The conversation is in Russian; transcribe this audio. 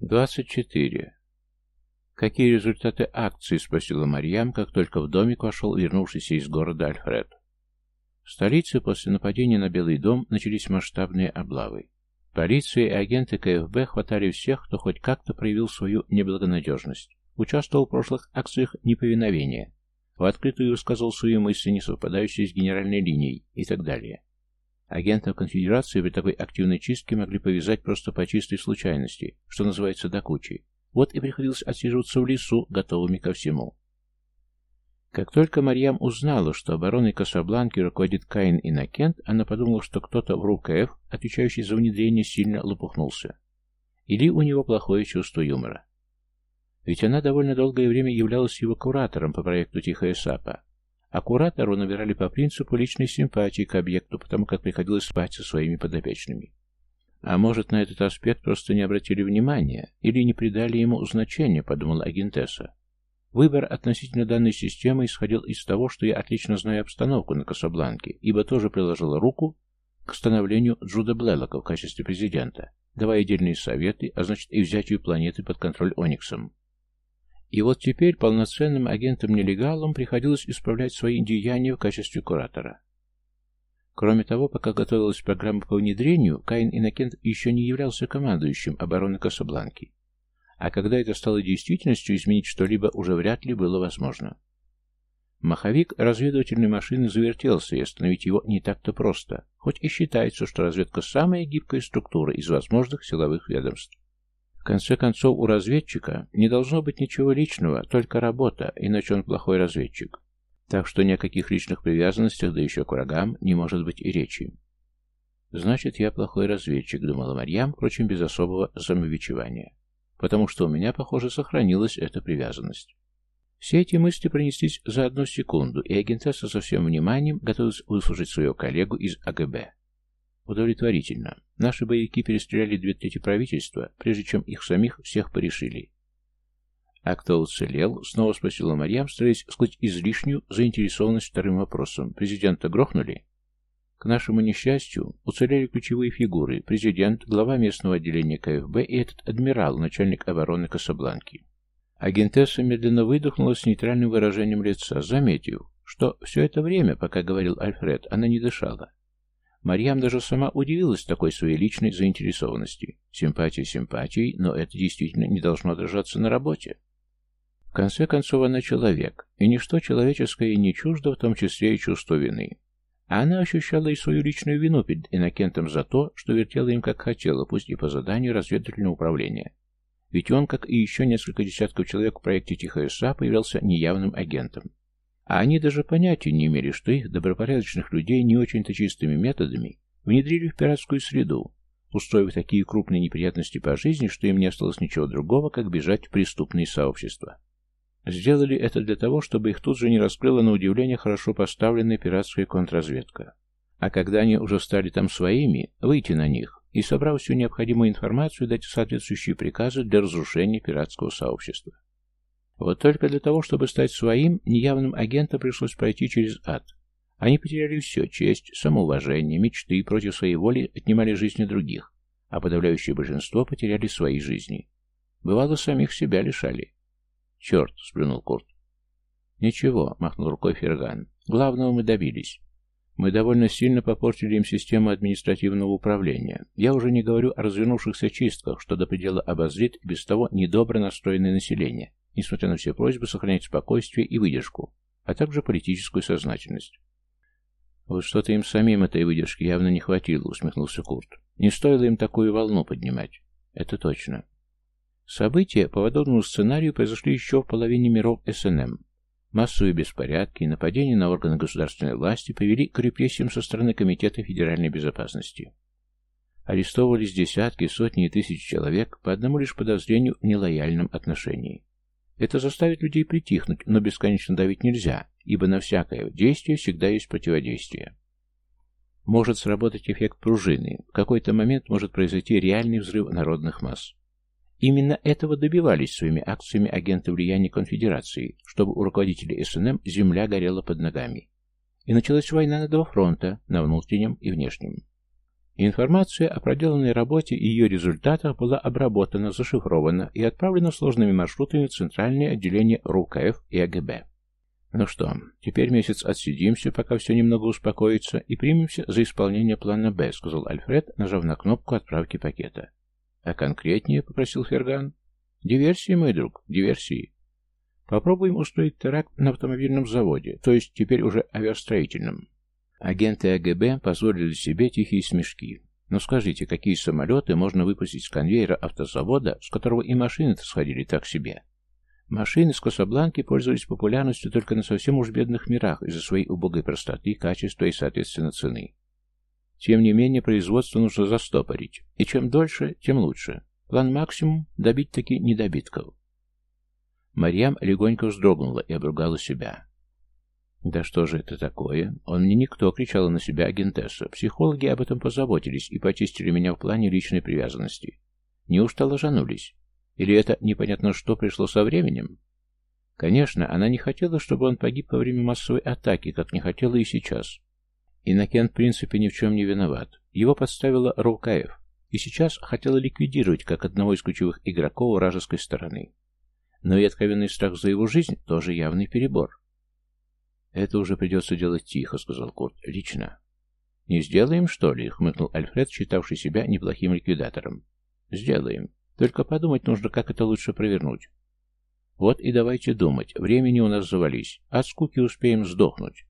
24. «Какие результаты акции?» — спросила Марьям, как только в домик вошел вернувшийся из города Альфред. В столице после нападения на Белый дом начались масштабные облавы. Полиция и агенты КФБ хватали всех, кто хоть как-то проявил свою неблагонадежность, участвовал в прошлых акциях неповиновения, в открытую высказал свои мысли, не совпадающие с генеральной линией и так далее. Агентов конфедерации при такой активной чистке могли повязать просто по чистой случайности, что называется до кучи. Вот и приходилось отсиживаться в лесу, готовыми ко всему. Как только Марьям узнала, что обороной Касабланки руководит Каин Иннокент, она подумала, что кто-то в РУКФ, отвечающий за внедрение, сильно лопухнулся. Или у него плохое чувство юмора. Ведь она довольно долгое время являлась его куратором по проекту «Тихая Сапа», а куратору набирали по принципу личной симпатии к объекту, потому как приходилось спать со своими подопечными. А может, на этот аспект просто не обратили внимания или не придали ему значения, подумала агентесса. Выбор относительно данной системы исходил из того, что я отлично знаю обстановку на Касабланке, ибо тоже приложила руку к становлению Джуда Блэллока в качестве президента, давая отдельные советы, а значит и взятию планеты под контроль Ониксом. И вот теперь полноценным агентам-нелегалам приходилось исправлять свои деяния в качестве куратора. Кроме того, пока готовилась программа по внедрению, Каин Иннокент еще не являлся командующим обороны Касабланки. А когда это стало действительностью, изменить что-либо уже вряд ли было возможно. Маховик разведывательной машины завертелся, и остановить его не так-то просто, хоть и считается, что разведка самая гибкая структура из возможных силовых ведомств конце концов, у разведчика не должно быть ничего личного, только работа, иначе он плохой разведчик. Так что ни о каких личных привязанностях, да еще к врагам, не может быть и речи. «Значит, я плохой разведчик», — думала Марьям, впрочем, без особого самовичевания. «Потому что у меня, похоже, сохранилась эта привязанность». Все эти мысли пронеслись за одну секунду, и агентесса со всем вниманием готовилась выслушать своего коллегу из АГБ. Удовлетворительно. Наши боевики перестреляли две трети правительства, прежде чем их самих всех порешили. «А кто уцелел?» — снова спросила Марьям, стараясь скрыть излишнюю заинтересованность вторым вопросом. «Президента грохнули?» К нашему несчастью, уцелели ключевые фигуры – президент, глава местного отделения КФБ и этот адмирал, начальник обороны Касабланки. Агентесса медленно выдохнула с нейтральным выражением лица, заметив, что все это время, пока говорил Альфред, она не дышала. Марьям даже сама удивилась такой своей личной заинтересованности. Симпатия симпатией, но это действительно не должно отражаться на работе. В конце концов, она человек, и ничто человеческое не чуждо, в том числе и чувство вины. А она ощущала и свою личную вину перед Иннокентом за то, что вертела им как хотела, пусть и по заданию разведывательного управления. Ведь он, как и еще несколько десятков человек в проекте «Тихая СА», появлялся неявным агентом. А они даже понятия не имели, что их, добропорядочных людей, не очень-то чистыми методами внедрили в пиратскую среду, устроив такие крупные неприятности по жизни, что им не осталось ничего другого, как бежать в преступные сообщества. Сделали это для того, чтобы их тут же не раскрыла на удивление хорошо поставленная пиратская контрразведка. А когда они уже стали там своими, выйти на них и, собрав всю необходимую информацию, дать соответствующие приказы для разрушения пиратского сообщества. Вот только для того, чтобы стать своим, неявным агентом пришлось пройти через ад. Они потеряли все – честь, самоуважение, мечты, и против своей воли отнимали жизни других, а подавляющее большинство потеряли свои жизни. Бывало, самих себя лишали. «Черт!» – сплюнул Курт. «Ничего», – махнул рукой Ферган. «Главного мы добились. Мы довольно сильно попортили им систему административного управления. Я уже не говорю о развернувшихся чистках, что до предела обозрит без того недобро настроенное население несмотря на все просьбы сохранять спокойствие и выдержку, а также политическую сознательность. «Вот что-то им самим этой выдержки явно не хватило», — усмехнулся Курт. «Не стоило им такую волну поднимать». «Это точно». События по подобному сценарию произошли еще в половине миров СНМ. Массовые беспорядки и нападения на органы государственной власти повели к репрессиям со стороны Комитета федеральной безопасности. Арестовывались десятки, сотни и тысячи человек по одному лишь подозрению в нелояльном отношении. Это заставит людей притихнуть, но бесконечно давить нельзя, ибо на всякое действие всегда есть противодействие. Может сработать эффект пружины, в какой-то момент может произойти реальный взрыв народных масс. Именно этого добивались своими акциями агенты влияния конфедерации, чтобы у руководителей СНМ земля горела под ногами. И началась война на два фронта, на внутреннем и внешнем. Информация о проделанной работе и ее результатах была обработана, зашифрована и отправлена сложными маршрутами в центральное отделение РУКФ и АГБ. Ну что, теперь месяц отсидимся, пока все немного успокоится, и примемся за исполнение плана «Б», сказал Альфред, нажав на кнопку отправки пакета. А конкретнее, попросил Ферган. Диверсии, мой друг, диверсии. Попробуем устроить теракт на автомобильном заводе, то есть теперь уже авиастроительном. Агенты АГБ позволили себе тихие смешки. Но скажите, какие самолеты можно выпустить с конвейера автозавода, с которого и машины-то сходили так себе? Машины с Касабланки пользовались популярностью только на совсем уж бедных мирах из-за своей убогой простоты, качества и, соответственно, цены. Тем не менее, производство нужно застопорить, и чем дольше, тем лучше. План максимум – добить таки недобитков. Марьям легонько вздрогнула и обругала себя. «Да что же это такое? Он мне никто!» — кричала на себя агентесса. «Психологи об этом позаботились и почистили меня в плане личной привязанности. Неужто ложанулись? Или это непонятно что пришло со временем?» Конечно, она не хотела, чтобы он погиб во время массовой атаки, как не хотела и сейчас. Иннокен в принципе ни в чем не виноват. Его подставила Рукаев. И сейчас хотела ликвидировать как одного из ключевых игроков вражеской стороны. Но и откровенный страх за его жизнь тоже явный перебор. «Это уже придется делать тихо», — сказал Курт. «Лично». «Не сделаем, что ли?» — хмыкнул Альфред, считавший себя неплохим ликвидатором. «Сделаем. Только подумать нужно, как это лучше провернуть». «Вот и давайте думать. Времени у нас завались. От скуки успеем сдохнуть.